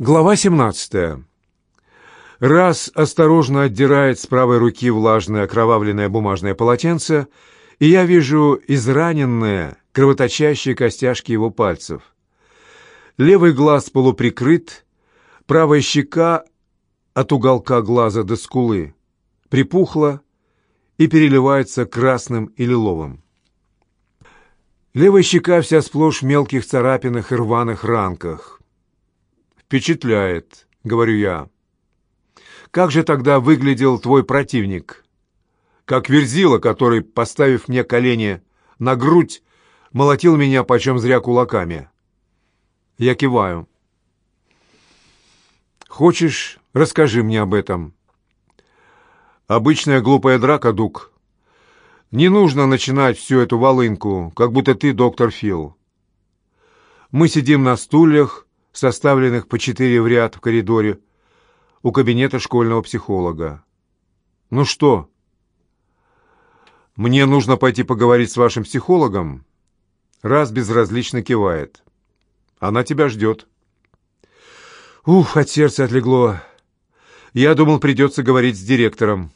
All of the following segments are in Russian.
Глава 17. Раз осторожно отдирает с правой руки влажное окровавленное бумажное полотенце, и я вижу израненные, кровоточащие костяшки его пальцев. Левый глаз полуприкрыт, правая щека от уголка глаза до скулы припухла и переливается красным и лиловым. Левая щека вся сплошь в мелких царапинах и рваных ранках. «Впечатляет», — говорю я. «Как же тогда выглядел твой противник?» «Как верзила, который, поставив мне колени на грудь, молотил меня почем зря кулаками». Я киваю. «Хочешь, расскажи мне об этом?» «Обычная глупая драка, Дук. Не нужно начинать всю эту волынку, как будто ты доктор Фил. Мы сидим на стульях, составленных по четыре в ряд в коридоре, у кабинета школьного психолога. «Ну что?» «Мне нужно пойти поговорить с вашим психологом?» Раз безразлично кивает. «Она тебя ждет». Ух, от сердца отлегло. Я думал, придется говорить с директором.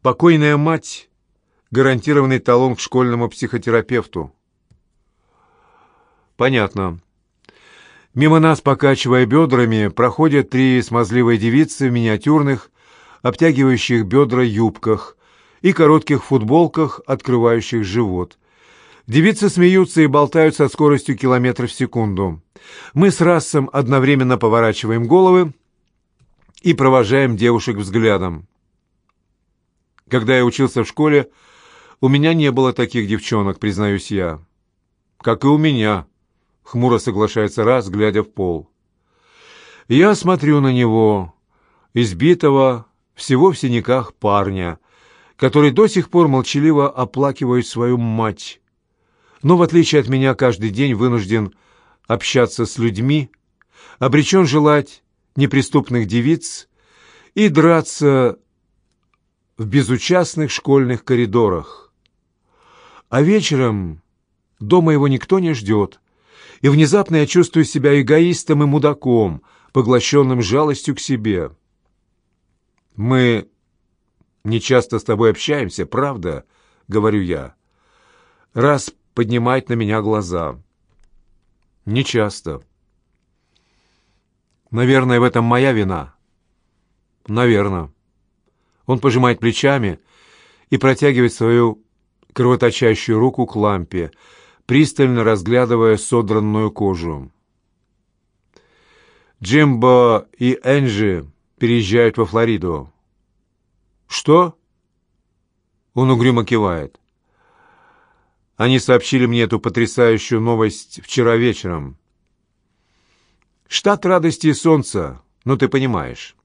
Покойная мать — гарантированный талон к школьному психотерапевту. Понятно. Мимо нас, покачивая бедрами, проходят три смазливые девицы в миниатюрных, обтягивающих бедра юбках и коротких футболках, открывающих живот. Девицы смеются и болтают со скоростью километра в секунду. Мы с Рассом одновременно поворачиваем головы и провожаем девушек взглядом. Когда я учился в школе, у меня не было таких девчонок, признаюсь я. Как и у меня, Хмуро соглашается раз, глядя в пол. Я смотрю на него, избитого, всего в синяках парня, который до сих пор молчаливо оплакивает свою мать, но, в отличие от меня, каждый день вынужден общаться с людьми, обречен желать неприступных девиц и драться в безучастных школьных коридорах. А вечером дома его никто не ждет, и внезапно я чувствую себя эгоистом и мудаком, поглощенным жалостью к себе. «Мы не часто с тобой общаемся, правда?» — говорю я. Раз поднимает на меня глаза. «Не часто». «Наверное, в этом моя вина». «Наверное». Он пожимает плечами и протягивает свою кровоточащую руку к лампе — пристально разглядывая содранную кожу. Джимбо и Энджи переезжают во Флориду. «Что?» Он угрюмо кивает. Они сообщили мне эту потрясающую новость вчера вечером. Штат радости и солнца, ну ты понимаешь.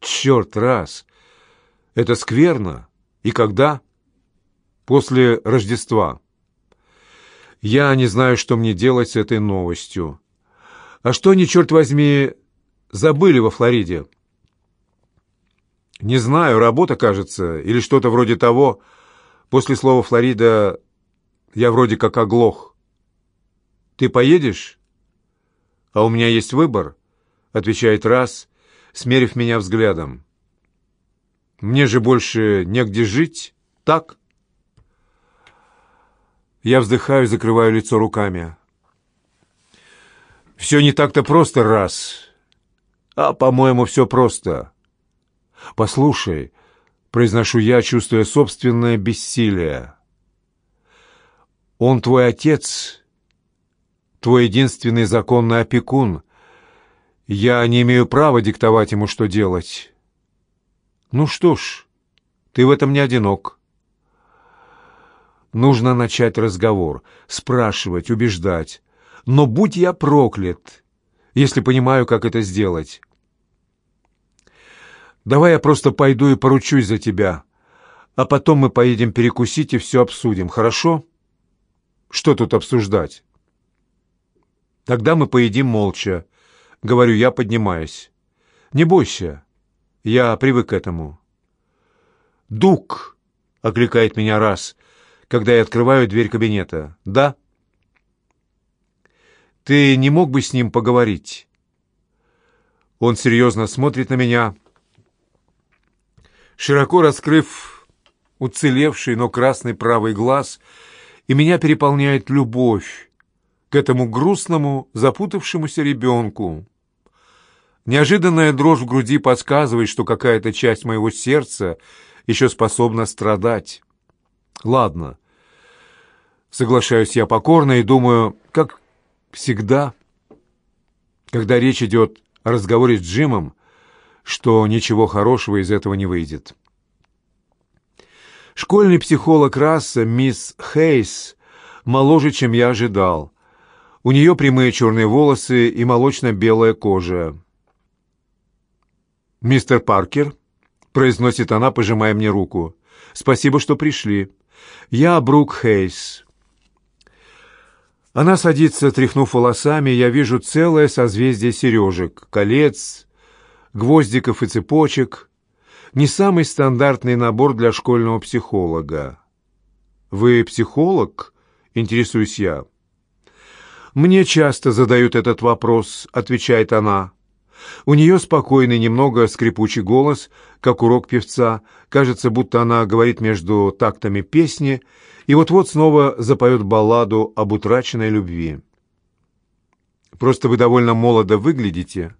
Черт, раз! Это скверно. И когда? После Рождества. Я не знаю, что мне делать с этой новостью. А что они, черт возьми, забыли во Флориде? Не знаю, работа, кажется, или что-то вроде того. После слова «Флорида» я вроде как оглох. Ты поедешь? А у меня есть выбор, отвечает раз, смерив меня взглядом. Мне же больше негде жить, так? Я вздыхаю закрываю лицо руками. Все не так-то просто, раз. А, по-моему, все просто. Послушай, произношу я, чувствуя собственное бессилие. Он твой отец, твой единственный законный опекун. Я не имею права диктовать ему, что делать. Ну что ж, ты в этом не одинок. Нужно начать разговор, спрашивать, убеждать. Но будь я проклят, если понимаю, как это сделать. Давай я просто пойду и поручусь за тебя, а потом мы поедем перекусить и все обсудим, хорошо? Что тут обсуждать? Тогда мы поедим молча, говорю я, поднимаясь. Не бойся, я привык к этому. «Дук!» — окликает меня раз — когда я открываю дверь кабинета. «Да?» Ты не мог бы с ним поговорить?» Он серьезно смотрит на меня, широко раскрыв уцелевший, но красный правый глаз, и меня переполняет любовь к этому грустному, запутавшемуся ребенку. Неожиданная дрожь в груди подсказывает, что какая-то часть моего сердца еще способна страдать. Ладно. Соглашаюсь я покорно и думаю, как всегда, когда речь идет о разговоре с Джимом, что ничего хорошего из этого не выйдет. Школьный психолог раса мисс Хейс моложе, чем я ожидал. У нее прямые черные волосы и молочно-белая кожа. «Мистер Паркер», — произносит она, пожимая мне руку, — «спасибо, что пришли. Я Брук Хейс». Она садится, тряхнув волосами, я вижу целое созвездие сережек, колец, гвоздиков и цепочек. Не самый стандартный набор для школьного психолога. «Вы психолог?» — интересуюсь я. «Мне часто задают этот вопрос», — отвечает она. У нее спокойный, немного скрипучий голос, как урок певца. Кажется, будто она говорит между тактами песни и вот-вот снова запоет балладу об утраченной любви. «Просто вы довольно молодо выглядите».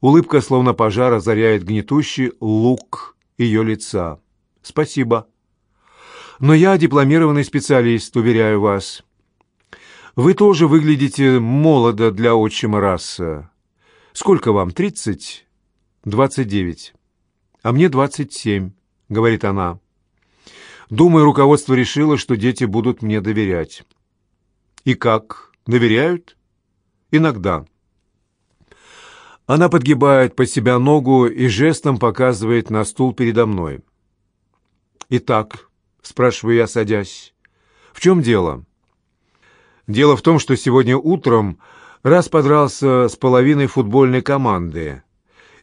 Улыбка, словно пожар, озаряет гнетущий лук ее лица. «Спасибо. Но я дипломированный специалист, уверяю вас. Вы тоже выглядите молодо для отчима раса. Сколько вам, тридцать?» «Двадцать девять. А мне двадцать семь», — говорит она. «Думаю, руководство решило, что дети будут мне доверять». «И как? Доверяют?» «Иногда». Она подгибает под себя ногу и жестом показывает на стул передо мной. «Итак», — спрашиваю я, садясь, — «в чем дело?» Дело в том, что сегодня утром раз подрался с половиной футбольной команды,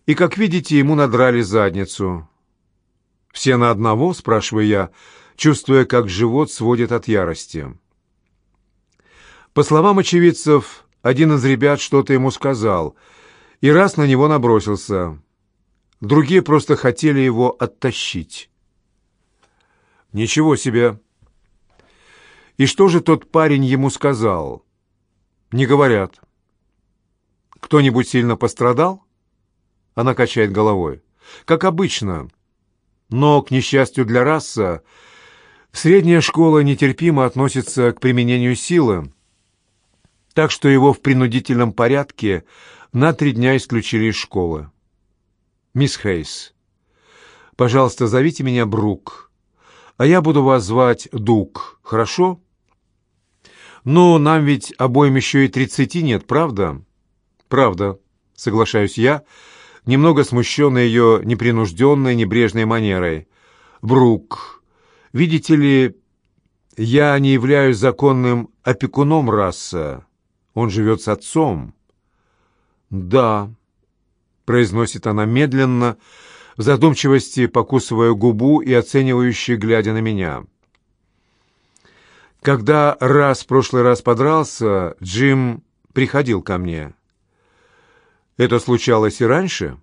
и, как видите, ему надрали задницу. «Все на одного?» — спрашиваю я, чувствуя, как живот сводит от ярости. По словам очевидцев, один из ребят что-то ему сказал, и раз на него набросился. Другие просто хотели его оттащить. «Ничего себе!» И что же тот парень ему сказал? Не говорят. Кто-нибудь сильно пострадал? Она качает головой. Как обычно. Но, к несчастью для раса, средняя школа нетерпимо относится к применению силы, так что его в принудительном порядке на три дня исключили из школы. «Мисс Хейс, пожалуйста, зовите меня Брук, а я буду вас звать Дук, хорошо?» «Ну, нам ведь обоим еще и тридцати нет, правда?» «Правда», — соглашаюсь я, немного смущенный ее непринужденной, небрежной манерой. «Брук, видите ли, я не являюсь законным опекуном раса. Он живет с отцом». «Да», — произносит она медленно, в задумчивости покусывая губу и оценивающе глядя на меня. Когда раз в прошлый раз подрался, Джим приходил ко мне. Это случалось и раньше?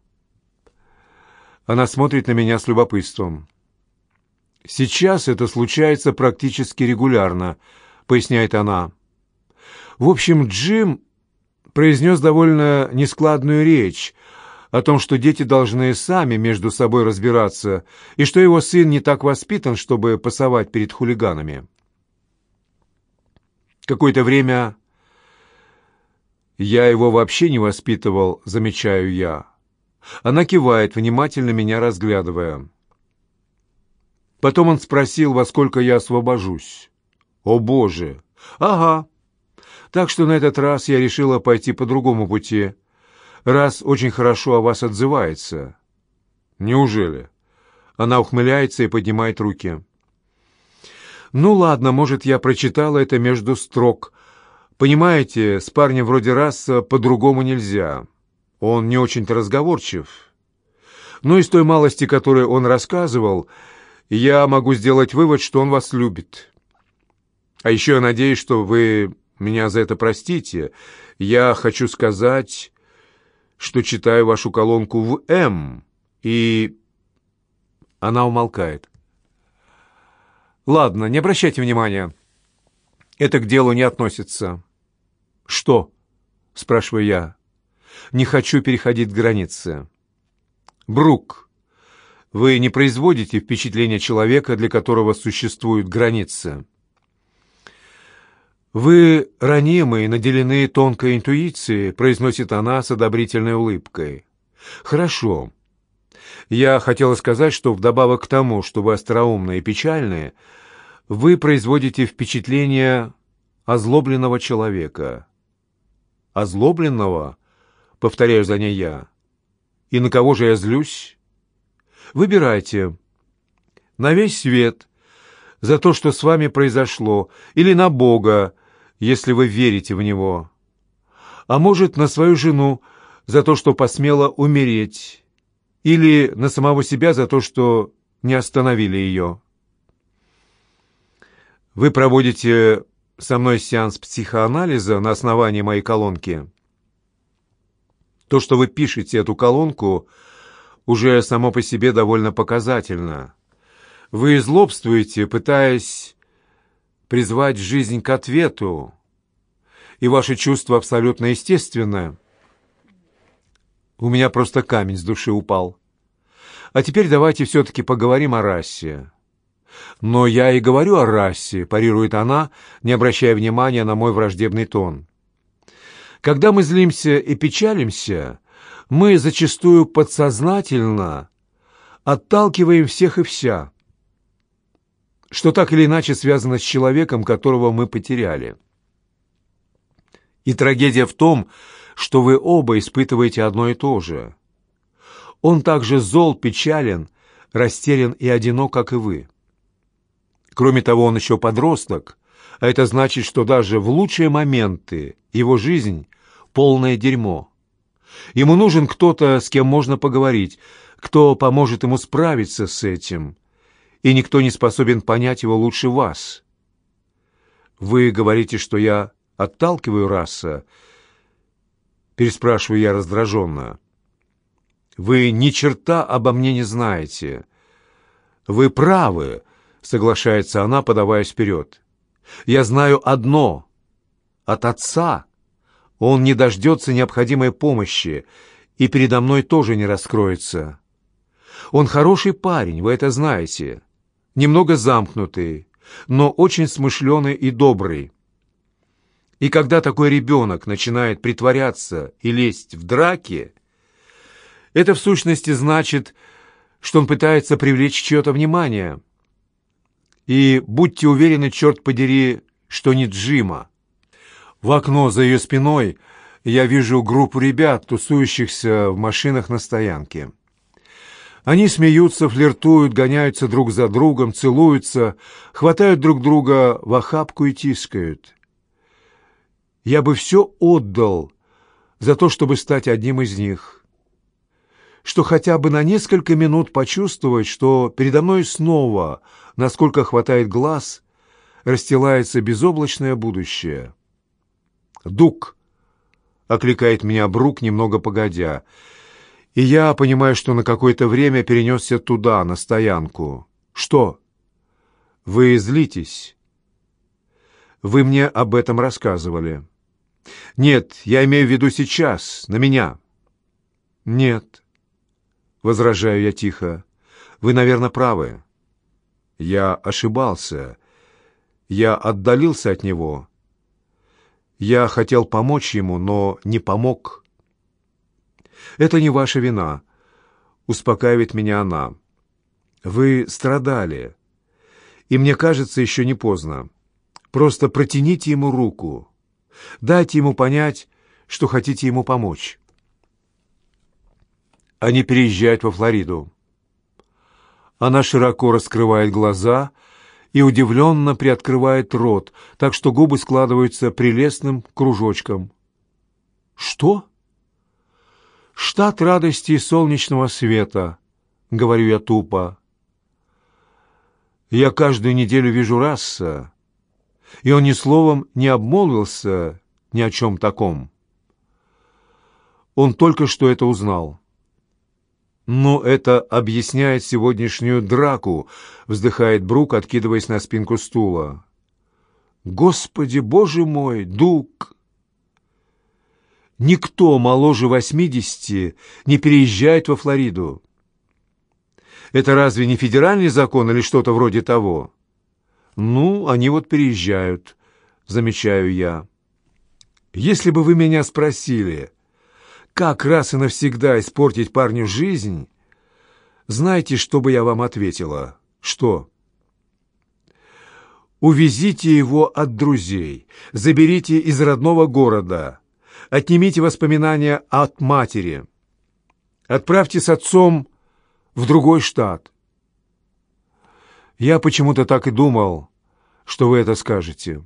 Она смотрит на меня с любопытством. Сейчас это случается практически регулярно, поясняет она. В общем, Джим произнес довольно нескладную речь о том, что дети должны сами между собой разбираться, и что его сын не так воспитан, чтобы пасовать перед хулиганами. Какое-то время я его вообще не воспитывал, замечаю я. Она кивает, внимательно меня разглядывая. Потом он спросил, во сколько я освобожусь. «О, Боже! Ага!» Так что на этот раз я решила пойти по другому пути, раз очень хорошо о вас отзывается. Неужели? Она ухмыляется и поднимает руки. Ну ладно, может, я прочитала это между строк. Понимаете, с парнем вроде Расса по-другому нельзя. Он не очень-то разговорчив. Но из той малости, которую он рассказывал, я могу сделать вывод, что он вас любит. А еще я надеюсь, что вы меня за это простите. Я хочу сказать, что читаю вашу колонку в «М», и...» Она умолкает. «Ладно, не обращайте внимания. Это к делу не относится». «Что?» — спрашиваю я. «Не хочу переходить границы». «Брук, вы не производите впечатление человека, для которого существуют границы». «Вы ранимы и наделены тонкой интуицией», — произносит она с одобрительной улыбкой. «Хорошо. Я хотела сказать, что вдобавок к тому, что вы остроумны и печальны, вы производите впечатление озлобленного человека». «Озлобленного?» — повторяю за ней я. «И на кого же я злюсь?» «Выбирайте. На весь свет» за то, что с вами произошло, или на Бога, если вы верите в него. А может, на свою жену за то, что посмела умереть, или на самого себя за то, что не остановили ее. Вы проводите со мной сеанс психоанализа на основании моей колонки. То, что вы пишете эту колонку, уже само по себе довольно показательно. Вы злобствуете, пытаясь призвать жизнь к ответу, и ваше чувство абсолютно естественное. У меня просто камень с души упал. А теперь давайте все-таки поговорим о расе. Но я и говорю о расе, парирует она, не обращая внимания на мой враждебный тон. Когда мы злимся и печалимся, мы зачастую подсознательно отталкиваем всех и вся что так или иначе связано с человеком, которого мы потеряли. И трагедия в том, что вы оба испытываете одно и то же. Он также зол, печален, растерян и одинок, как и вы. Кроме того, он еще подросток, а это значит, что даже в лучшие моменты его жизнь — полное дерьмо. Ему нужен кто-то, с кем можно поговорить, кто поможет ему справиться с этим, и никто не способен понять его лучше вас. Вы говорите, что я отталкиваю раса? Переспрашиваю я раздраженно. Вы ни черта обо мне не знаете. Вы правы, соглашается она, подаваясь вперед. Я знаю одно. От отца он не дождется необходимой помощи и передо мной тоже не раскроется. Он хороший парень, вы это знаете немного замкнутый, но очень смышленый и добрый. И когда такой ребенок начинает притворяться и лезть в драки, это в сущности значит, что он пытается привлечь чье-то внимание. И будьте уверены, черт подери, что не Джима. В окно за ее спиной я вижу группу ребят, тусующихся в машинах на стоянке. Они смеются, флиртуют, гоняются друг за другом, целуются, хватают друг друга в охапку и тискают. Я бы все отдал за то, чтобы стать одним из них. Что хотя бы на несколько минут почувствовать, что передо мной снова, насколько хватает глаз, расстилается безоблачное будущее. «Дук!» — окликает меня Брук немного погодя — и я понимаю, что на какое-то время перенесся туда, на стоянку. Что? Вы злитесь? Вы мне об этом рассказывали. Нет, я имею в виду сейчас, на меня. Нет, возражаю я тихо. Вы, наверное, правы. Я ошибался. Я отдалился от него. Я хотел помочь ему, но не помог. «Это не ваша вина», — успокаивает меня она. «Вы страдали, и мне кажется, еще не поздно. Просто протяните ему руку, дайте ему понять, что хотите ему помочь». Они переезжают во Флориду. Она широко раскрывает глаза и удивленно приоткрывает рот, так что губы складываются прелестным кружочком. «Что?» Штат радости и солнечного света, говорю я тупо. Я каждую неделю вижу Расса. И он ни словом не обмолвился ни о чем таком. Он только что это узнал. «Но это объясняет сегодняшнюю драку», — вздыхает Брук, откидываясь на спинку стула. «Господи, боже мой, Дук!» Никто моложе восьмидесяти не переезжает во Флориду. Это разве не федеральный закон или что-то вроде того? Ну, они вот переезжают, замечаю я. Если бы вы меня спросили, как раз и навсегда испортить парню жизнь, знаете, что бы я вам ответила? Что? Увезите его от друзей, заберите из родного города, отнимите воспоминания от матери, отправьте с отцом в другой штат. Я почему-то так и думал, что вы это скажете.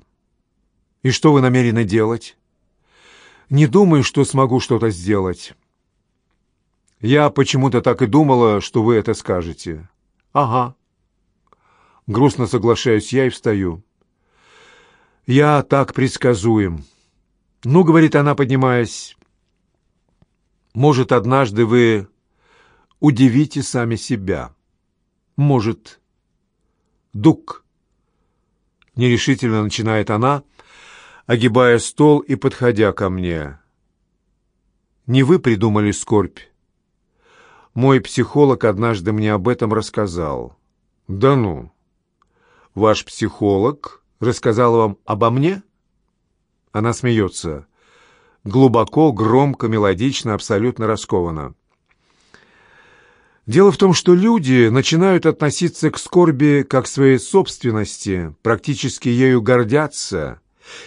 И что вы намерены делать? Не думаю, что смогу что-то сделать. Я почему-то так и думала, что вы это скажете. Ага. Грустно соглашаюсь я и встаю. Я так предсказуем. Ну, говорит она, поднимаясь, может, однажды вы удивите сами себя. Может, дук. Нерешительно начинает она, огибая стол и подходя ко мне. Не вы придумали скорбь. Мой психолог однажды мне об этом рассказал. Да ну. Ваш психолог рассказал вам обо мне? Она смеется. Глубоко, громко, мелодично, абсолютно раскованно. Дело в том, что люди начинают относиться к скорби как к своей собственности, практически ею гордятся.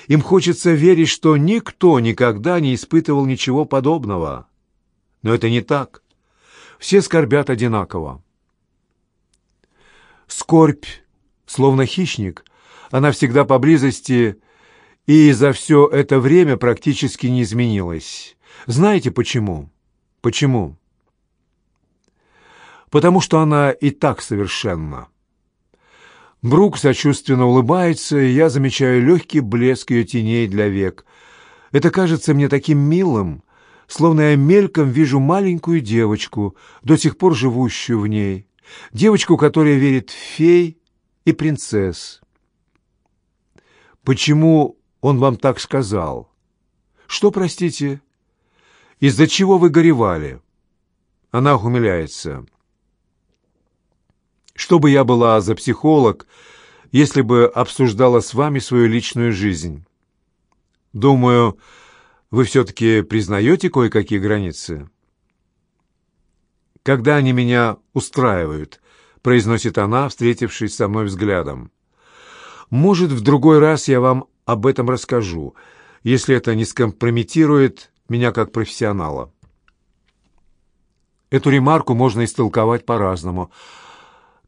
Им хочется верить, что никто никогда не испытывал ничего подобного. Но это не так. Все скорбят одинаково. Скорбь, словно хищник, она всегда поблизости и за все это время практически не изменилась. Знаете почему? Почему? Потому что она и так совершенна. Брук сочувственно улыбается, и я замечаю легкий блеск ее теней для век. Это кажется мне таким милым, словно я мельком вижу маленькую девочку, до сих пор живущую в ней, девочку, которая верит в фей и принцесс. Почему он вам так сказал? Что, простите? Из-за чего вы горевали? Она ухмыляется. Что бы я была за психолог, если бы обсуждала с вами свою личную жизнь? Думаю, вы все-таки признаете кое-какие границы? Когда они меня устраивают, произносит она, встретившись со мной взглядом. Может, в другой раз я вам об этом расскажу, если это не скомпрометирует меня как профессионала. Эту ремарку можно истолковать по-разному –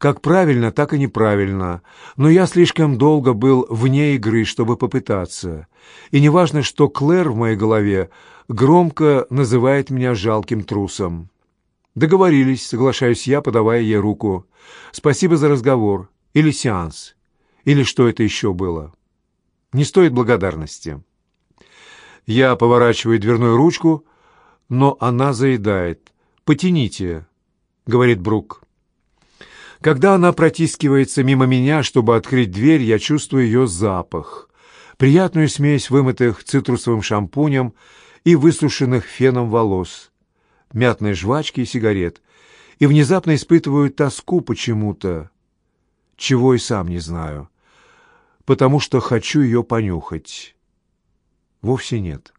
как правильно, так и неправильно, но я слишком долго был вне игры, чтобы попытаться. И неважно, что Клэр в моей голове громко называет меня жалким трусом. Договорились, соглашаюсь я, подавая ей руку. Спасибо за разговор. Или сеанс. Или что это еще было. Не стоит благодарности. Я поворачиваю дверную ручку, но она заедает. «Потяните», — говорит Брук. Когда она протискивается мимо меня, чтобы открыть дверь, я чувствую ее запах. Приятную смесь вымытых цитрусовым шампунем и высушенных феном волос, мятной жвачки и сигарет. И внезапно испытываю тоску почему-то, чего и сам не знаю, потому что хочу ее понюхать. Вовсе нет.